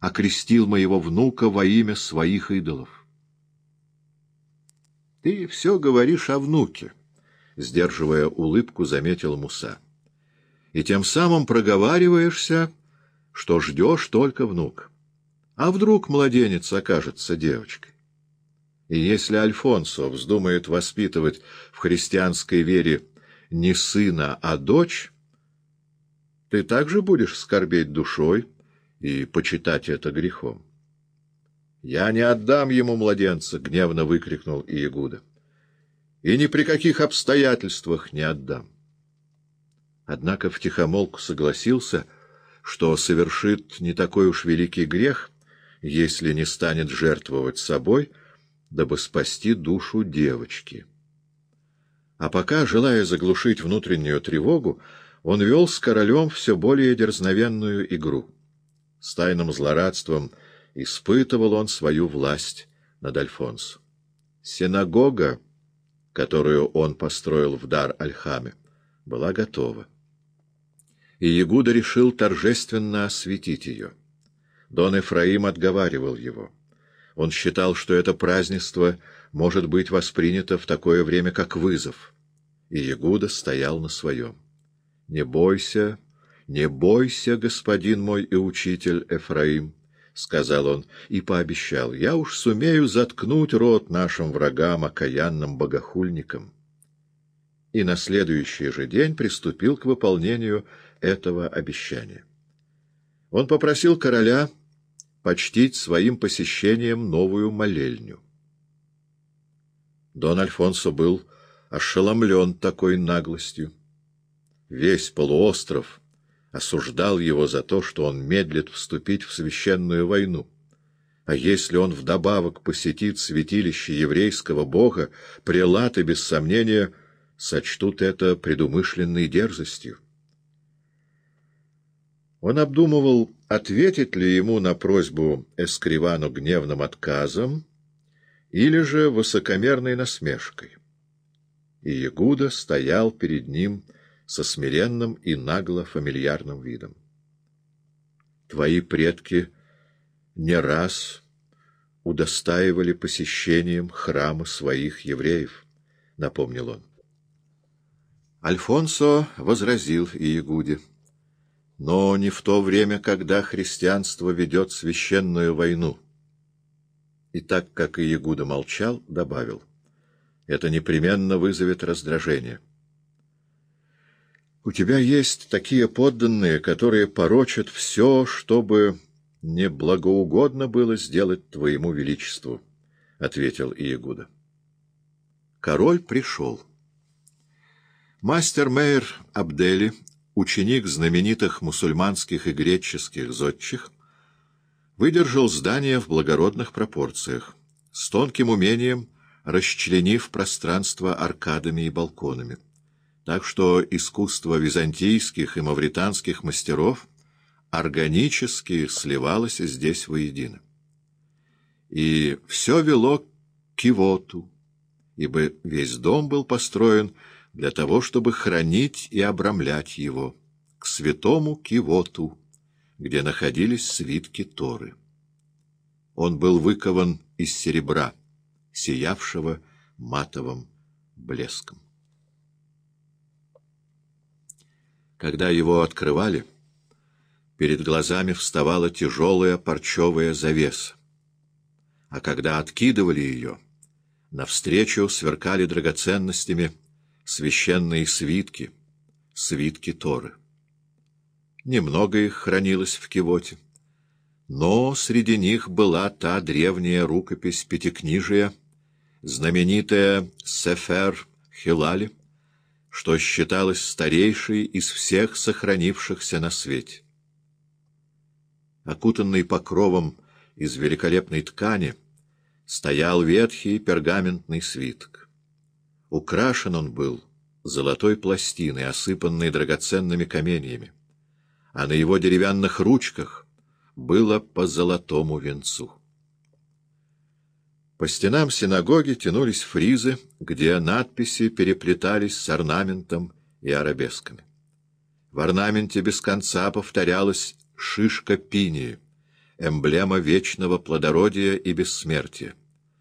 окрестил моего внука во имя своих идолов. — Ты все говоришь о внуке, — сдерживая улыбку, заметил Муса. — И тем самым проговариваешься, что ждешь только внук. А вдруг младенец окажется девочкой? И если Альфонсо вздумает воспитывать в христианской вере не сына, а дочь, ты также будешь скорбеть душой и почитать это грехом. — Я не отдам ему младенца! — гневно выкрикнул Иегуда. — И ни при каких обстоятельствах не отдам. Однако втихомолку согласился, что совершит не такой уж великий грех, если не станет жертвовать собой, дабы спасти душу девочки. А пока, желая заглушить внутреннюю тревогу, он вел с королем все более дерзновенную игру. С тайным злорадством испытывал он свою власть над Альфонсо. Синагога, которую он построил в дар Альхаме, была готова. И Ягуда решил торжественно осветить ее. Дон Эфраим отговаривал его. Он считал, что это празднество может быть воспринято в такое время, как вызов. И Ягуда стоял на своем. «Не бойся, не бойся, господин мой и учитель Эфраим», — сказал он и пообещал, — «я уж сумею заткнуть рот нашим врагам, окаянным богохульникам». И на следующий же день приступил к выполнению этого обещания. Он попросил короля почтить своим посещением новую молельню. Дон Альфонсо был ошеломлен такой наглостью. Весь полуостров осуждал его за то, что он медлит вступить в священную войну. А если он вдобавок посетит святилище еврейского бога, прелаты, без сомнения, сочтут это предумышленной дерзостью. Он обдумывал, ответить ли ему на просьбу Эскривану гневным отказом или же высокомерной насмешкой. И Ягуда стоял перед ним со смиренным и нагло-фамильярным видом. Твои предки не раз удостаивали посещением храма своих евреев, — напомнил он. Альфонсо возразил Иегуде но не в то время, когда христианство ведет священную войну. И так как Иегуда молчал, добавил, это непременно вызовет раздражение. У тебя есть такие подданные, которые порочат все, чтобы не благоугодно было сделать твоему величеству, — ответил Иегуда. Король пришел. Мастер Мейер Абдели ученик знаменитых мусульманских и греческих зодчих, выдержал здание в благородных пропорциях, с тонким умением расчленив пространство аркадами и балконами. Так что искусство византийских и мавританских мастеров органически сливалось здесь воедино. И все вело к кивоту, ибо весь дом был построен для того, чтобы хранить и обрамлять его, к святому Кивоту, где находились свитки Торы. Он был выкован из серебра, сиявшего матовым блеском. Когда его открывали, перед глазами вставала тяжелая парчевая завеса, а когда откидывали ее, навстречу сверкали драгоценностями священные свитки, свитки Торы. Немного их хранилось в Кивоте, но среди них была та древняя рукопись Пятикнижия, знаменитая Сефер Хилали, что считалось старейшей из всех сохранившихся на свете. Окутанный покровом из великолепной ткани стоял ветхий пергаментный свиток. Украшен он был золотой пластиной, осыпанной драгоценными каменьями, а на его деревянных ручках было по золотому венцу. По стенам синагоги тянулись фризы, где надписи переплетались с орнаментом и арабесками. В орнаменте без конца повторялась шишка пинии, эмблема вечного плодородия и бессмертия.